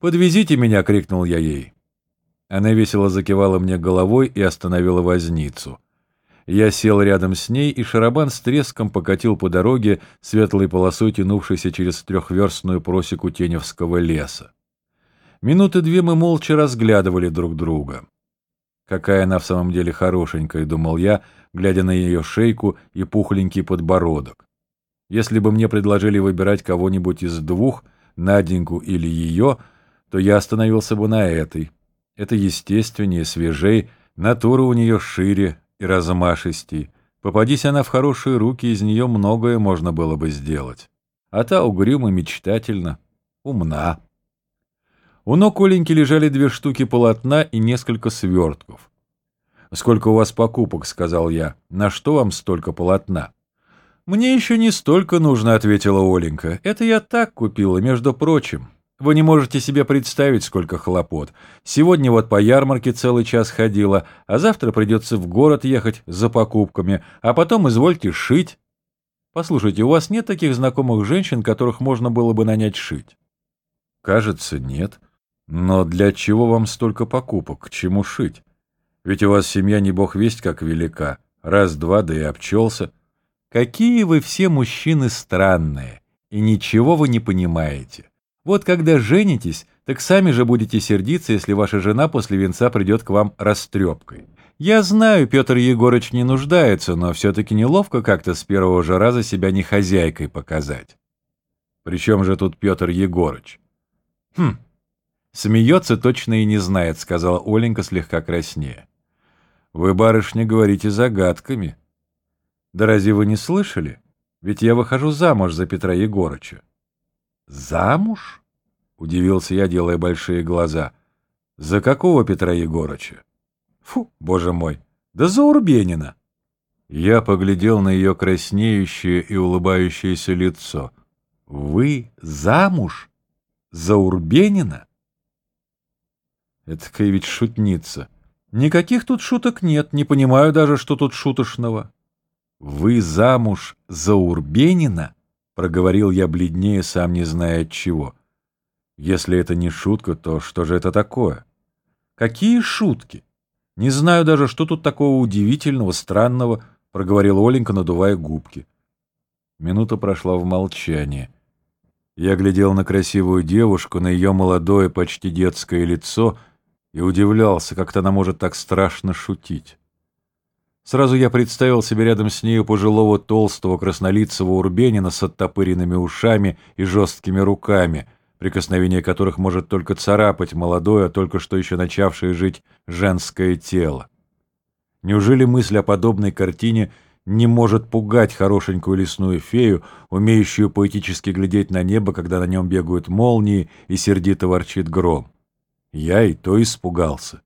«Подвезите меня!» — крикнул я ей. Она весело закивала мне головой и остановила возницу. Я сел рядом с ней, и шарабан с треском покатил по дороге светлой полосой, тянувшейся через трехверстную просеку Теневского леса. Минуты две мы молча разглядывали друг друга. Какая она в самом деле хорошенькая, думал я, глядя на ее шейку и пухленький подбородок. Если бы мне предложили выбирать кого-нибудь из двух, Наденьку или ее, то я остановился бы на этой. Это естественнее, свежей, натура у нее шире и размашистей. Попадись она в хорошие руки, из нее многое можно было бы сделать. А та угрюмо мечтательно, умна. У ног Оленьки лежали две штуки полотна и несколько свертков. «Сколько у вас покупок?» — сказал я. «На что вам столько полотна?» «Мне еще не столько нужно», — ответила Оленька. «Это я так купила, между прочим. Вы не можете себе представить, сколько хлопот. Сегодня вот по ярмарке целый час ходила, а завтра придется в город ехать за покупками, а потом извольте шить. Послушайте, у вас нет таких знакомых женщин, которых можно было бы нанять шить?» «Кажется, нет. Но для чего вам столько покупок? К чему шить? Ведь у вас семья не бог весть как велика. Раз-два, да и обчелся». Какие вы все мужчины странные, и ничего вы не понимаете. Вот когда женитесь, так сами же будете сердиться, если ваша жена после венца придет к вам растрепкой. Я знаю, Петр Егорыч не нуждается, но все-таки неловко как-то с первого же раза себя не хозяйкой показать. Причем же тут Петр Егорыч? Хм, смеется точно и не знает, сказала Оленька слегка краснее. Вы, барышня, говорите загадками. Да разве вы не слышали? Ведь я выхожу замуж за Петра Егорыча. Замуж? Удивился я, делая большие глаза. За какого Петра Егорыча? Фу, боже мой, да за Урбенина. Я поглядел на ее краснеющее и улыбающееся лицо. Вы замуж? За Урбенина? Это ведь шутница. Никаких тут шуток нет, не понимаю даже, что тут шуточного. «Вы замуж за Урбенина?» — проговорил я бледнее, сам не зная от чего. «Если это не шутка, то что же это такое?» «Какие шутки? Не знаю даже, что тут такого удивительного, странного», — проговорил Оленька, надувая губки. Минута прошла в молчании. Я глядел на красивую девушку, на ее молодое, почти детское лицо и удивлялся, как она может так страшно шутить. Сразу я представил себе рядом с нею пожилого толстого краснолицего урбенина с оттопыренными ушами и жесткими руками, прикосновение которых может только царапать молодое, только что еще начавшее жить женское тело. Неужели мысль о подобной картине не может пугать хорошенькую лесную фею, умеющую поэтически глядеть на небо, когда на нем бегают молнии и сердито ворчит гром? Я и то испугался.